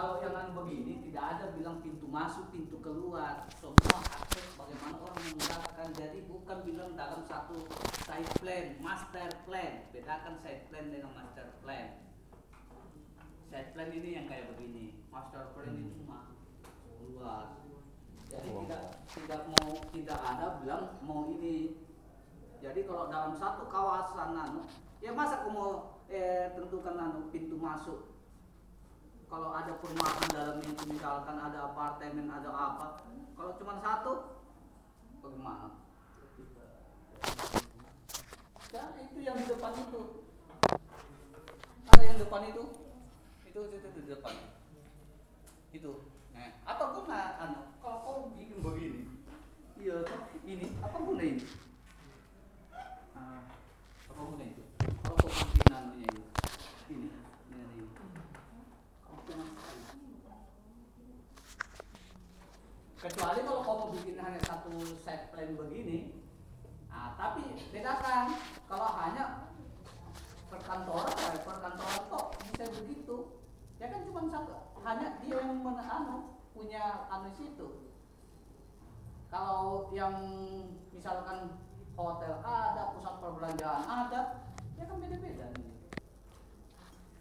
kalau yang anu begini tidak ada bilang pintu masuk, pintu keluar, semua akses bagaimana orang menggunakan. Jadi bukan bilang dalam satu side plan, master plan. Bedakan side plan dengan master plan. Side plan ini yang kayak begini, master plan ini cuma luas. Jadi tidak tidak mau tidak ada bilang mau ini. Jadi kalau dalam satu kawasan anu, ya masa aku mau eh, tentukan anu pintu masuk kalau ada perumahan dalam itu misalkan ada apartemen ada apa kalau cuma satu bagaimana? Ya itu yang di depan itu. Ada yang depan itu? Itu itu, itu di depan. Itu. Nah, apa guna anu? Kalau kau bikin begini iya ini apa guna ini Ah, apa guna itu kalau kau bikin anunya itu ini ini, ini. Kecuali kalau kamu bikin hanya satu set plan begini, nah, tapi bedakan kalau hanya perkantoran, ya perkantoran kok bisa begitu. Ya kan cuma satu, hanya dia yang men, anu, punya anu situ. Kalau yang misalkan hotel ada, pusat perbelanjaan ada, ya kan beda-beda.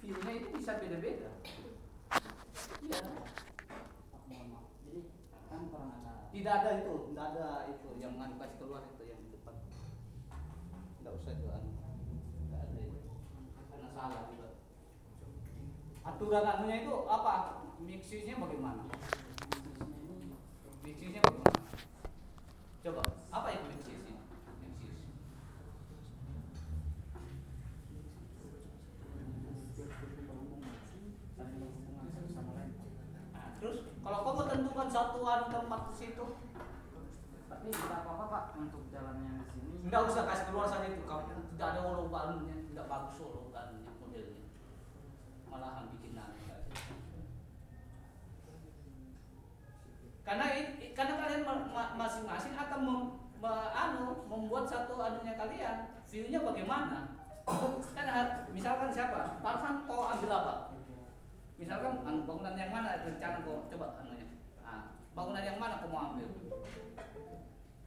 View-nya itu bisa beda-beda. Iya. Jadi kan Tidak ada itu, tidak ada itu yang anu kasih keluar itu yang di depan. Tidak usah itu anu. Tidak ada itu. Karena salah juga. Aturan anunya itu apa? Mixisnya bagaimana? Mixisnya bagaimana? Coba, apa itu mixisnya? Nah, terus kalau kamu tentukan satuan tempat di situ, Tapi tidak apa-apa pak untuk jalannya di sini. Enggak usah kasih keluar saja itu kamu tidak ada lombaannya tidak bagus lombaannya modelnya malahan bikin nanti karena i- karena kalian ma- ma- masing-masing akan mem, me- anu membuat satu anunya view-nya bagaimana kan misalkan siapa Farhan kau ambil apa misalkan anu, bangunan yang mana rencana kau coba anunya ah, bangunan yang mana kau mau ambil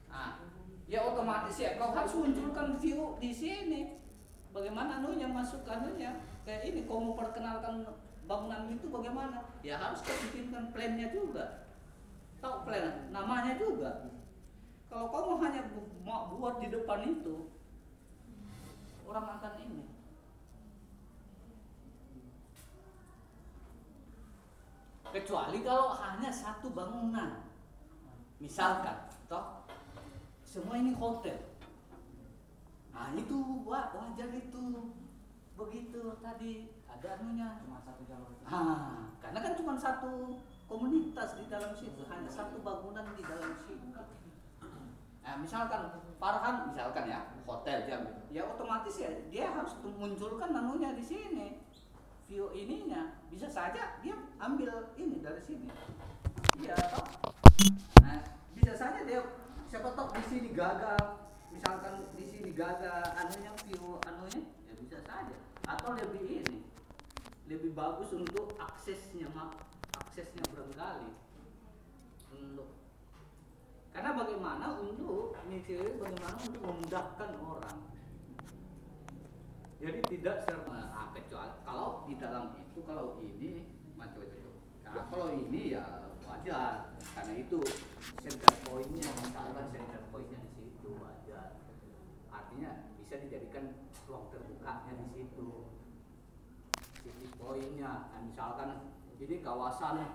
Ah, ya otomatis ya kau harus munculkan view di sini. Bagaimana anunya masuk anunya kayak ini kau mau perkenalkan bangunan itu bagaimana? Ya harus kau bikinkan plannya juga. Tahu plan namanya juga. Kalau kau mau hanya buat di depan itu orang akan ini. Kecuali kalau hanya satu bangunan. Misalkan, toh semua ini hotel. Nah itu wa- wajar itu begitu tadi ada anunya. Cuma satu jalur. itu. Ah, karena kan cuma satu komunitas di dalam situ, hanya satu bangunan di dalam situ. Nah, misalkan Farhan, misalkan ya hotel jam, ya otomatis ya dia harus munculkan anunya di sini, view ininya. Bisa saja dia ambil ini dari sini. Iya, toh? Nah, bisa saja dia siapa tahu di sini gagal, misalkan di sini gagal anunya view anunya, ya bisa saja. Atau lebih ini, lebih bagus untuk aksesnya mak aksesnya barangkali untuk karena bagaimana untuk mikir bagaimana untuk memudahkan orang? Jadi tidak serta ah, kecuali kalau di dalam itu kalau ini macam itu. Nah, kalau ini ya wajar karena itu center pointnya misalkan center pointnya di situ wajar. Artinya bisa dijadikan ruang terbukanya di situ. Titik poinnya nah, misalkan ini kawasan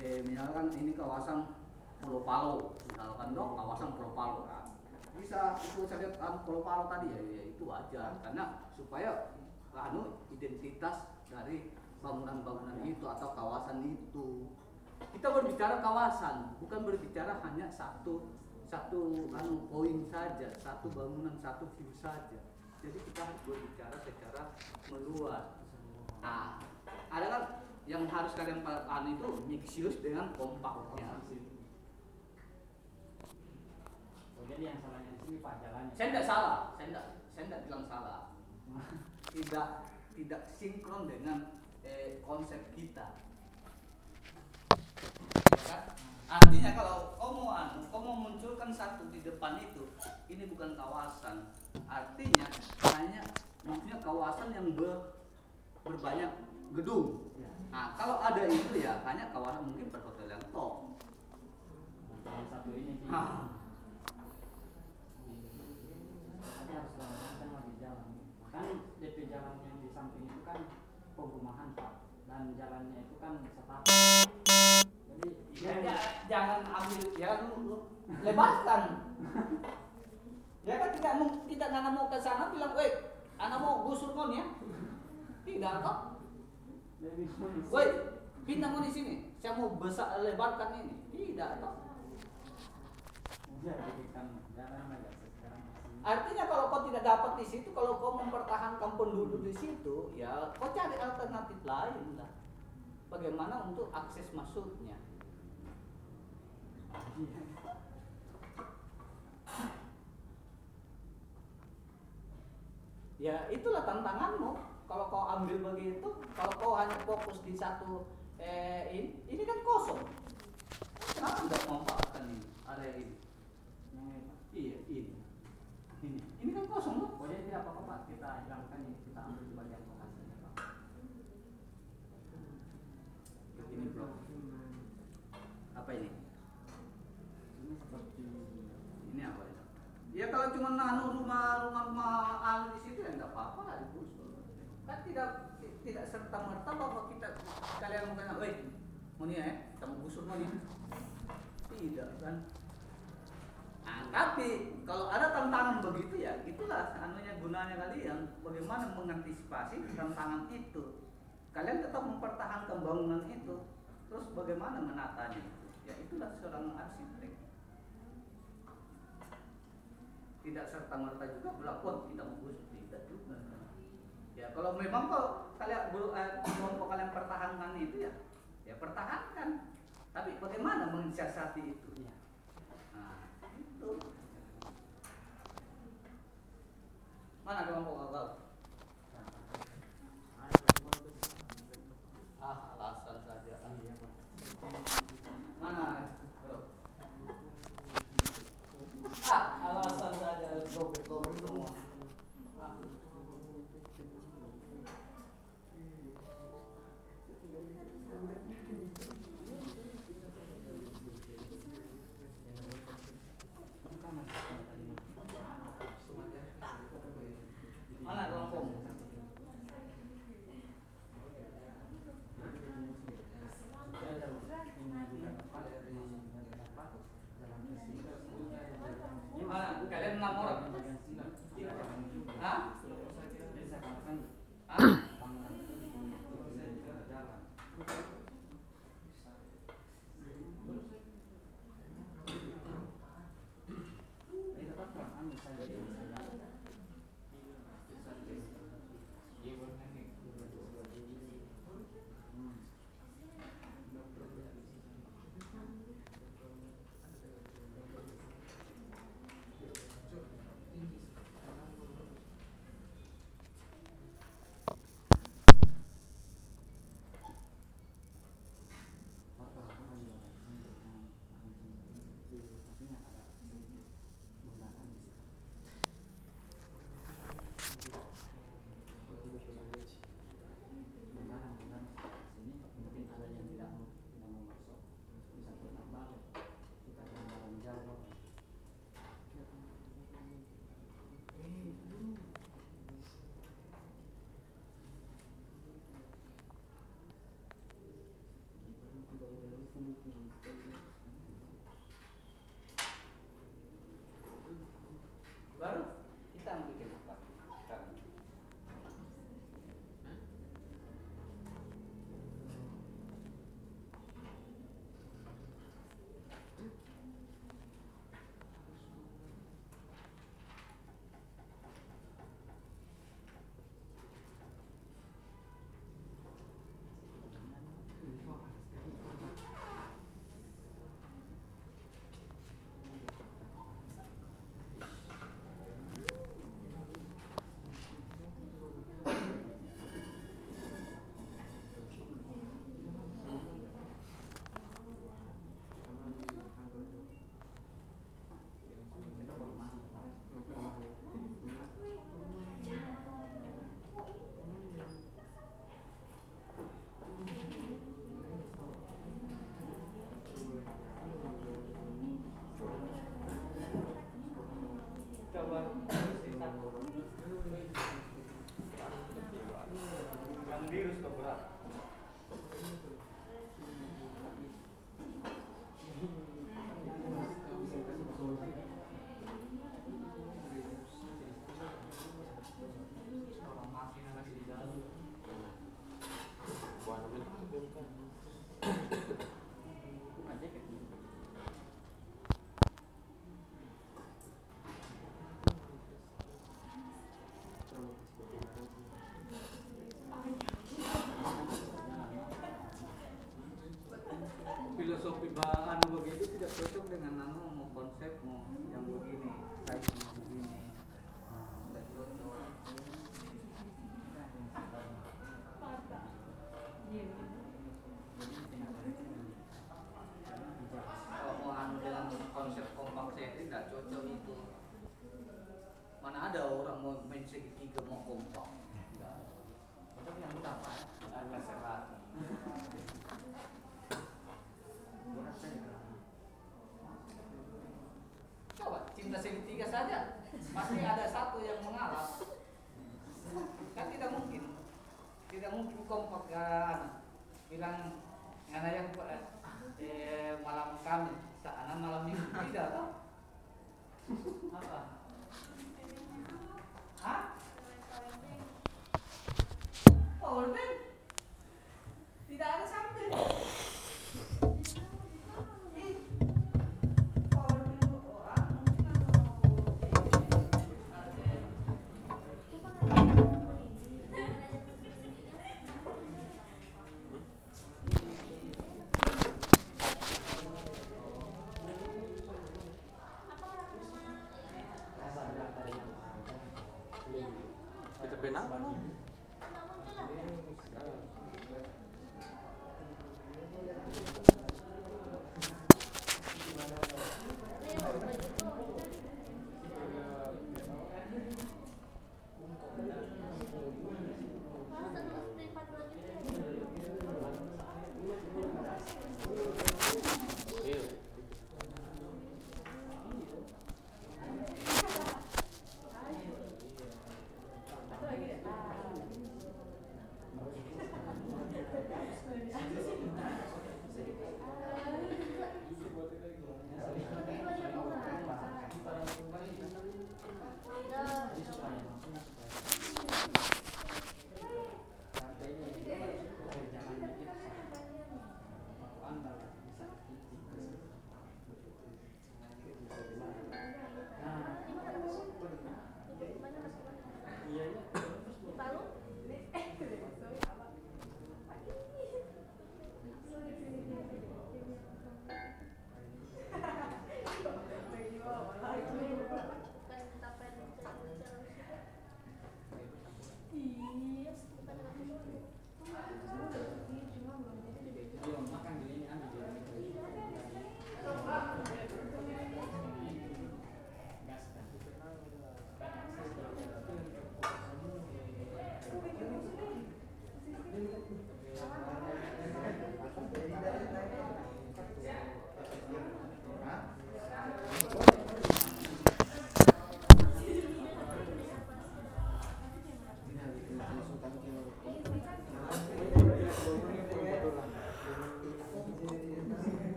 eh misalkan ini kawasan Pulau Palo misalkan dong kawasan Pulau Palo nah, bisa itu saya lihat kan Pulau Palo tadi ya, ya itu wajar karena supaya anu identitas dari bangunan-bangunan itu atau kawasan itu. Kita berbicara kawasan bukan berbicara hanya satu satu anu poin saja satu bangunan satu view saja. Jadi kita harus berbicara secara meluas. Nah, ada kan yang harus kalian pahami itu mixius dengan kompaknya. Jadi yang salahnya di sini pak jalannya. Saya tidak salah, saya tidak, saya tidak bilang salah. Tidak tidak sinkron dengan eh, konsep kita. kan? Artinya kalau kau mau anu, kau mau munculkan satu di depan itu, ini bukan kawasan. Artinya hanya maksudnya kawasan yang ber- berbanyak gedung. Ya. Nah, kalau ada itu ya hanya kawasan mungkin perhotelan top. Satu ini. Ah. Tapi harus lama kan lagi jalan. Kan DP jalan yang di samping itu kan perumahan pak dan jalannya itu kan setapak. Jadi Ya, ya, jangan ambil, ya lu, lu lebarkan. Ya kan tidak mau tidak nana mau ke sana bilang, "Woi, anak mau gusur kon ya." Tidak sulit. Woi, pindah mau di sini. Saya mau besar lebarkan ini. Tidak? Ya, jadikan jalan agak sekarang masih. Artinya kalau kau tidak dapat di situ, kalau kau mempertahankan penduduk di situ, ya kau cari alternatif lain lah. Bagaimana untuk akses masuknya? Ya itulah tantanganmu. Kalau kau ambil begitu, kalau kau hanya fokus di satu eh, ini, ini kan kosong. Kenapa tidak memanfaatkan ini area ini? Yang ini pak. Iya ini, ini, ini kan kosong loh. Oh jadi tidak apa-apa pak kita hilangkan ini kita ambil di bagian lokasinya pak. Ini bro, apa ini? Ini seperti Ini apa itu? Ya nanu rumah rumah rumah anu di situ ya nggak apa-apa lah digusur. Kan tidak tidak serta merta bahwa kita kalian mengatakan, mau nih ya, kita mau gusur nih. Tidak kan? Nah, tapi kalau ada tantangan begitu ya, itulah anunya gunanya kalian bagaimana mengantisipasi tantangan itu. Kalian tetap mempertahankan bangunan itu, terus bagaimana menatanya? Ya itulah seorang arsitek tidak serta merta juga berlaku tidak menggusur tidak juga. Ya kalau memang kok kalian eh, kelompok kalian pertahankan itu ya ya pertahankan. Tapi bagaimana mensiasati itu? Iya. nah itu. Mana kelompok kau kalian enam orang Thank you. one. Kami sana malam minggu tidak toh apa Hah? Powerbank?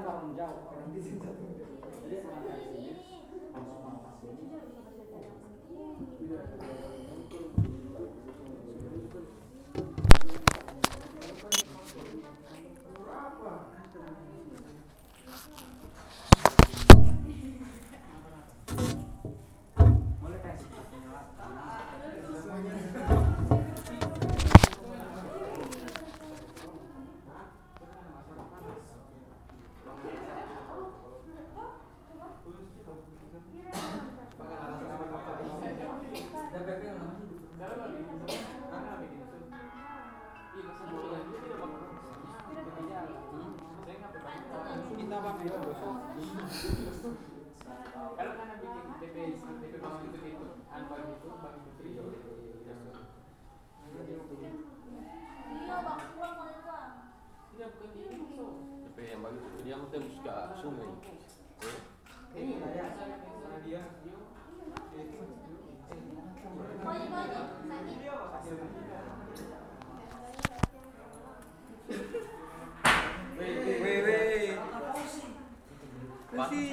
Masalahnya bangun jauh. Jadi orang dari sini, langsung orang ke sini. Kita bang dia besok. Kalau bikin DP DP itu itu, itu. Tidak bukan yang itu. Ini dia. Wewe. Pasti.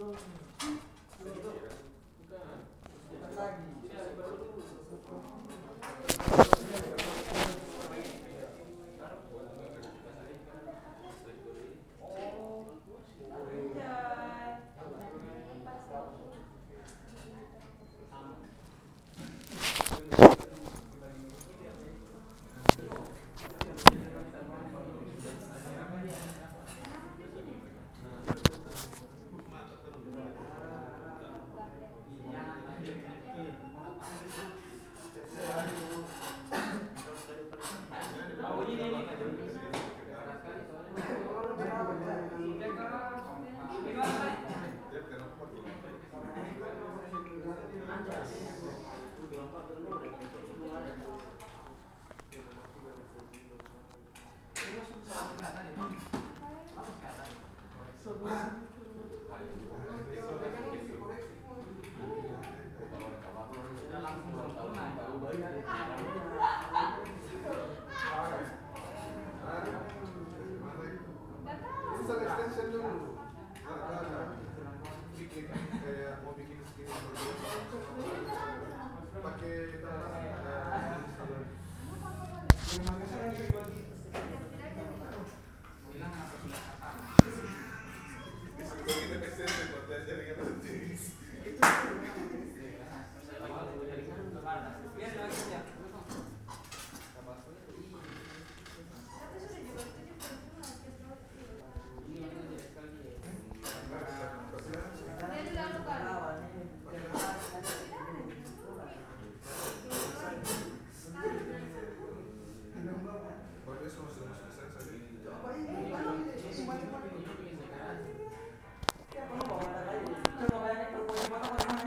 go to que está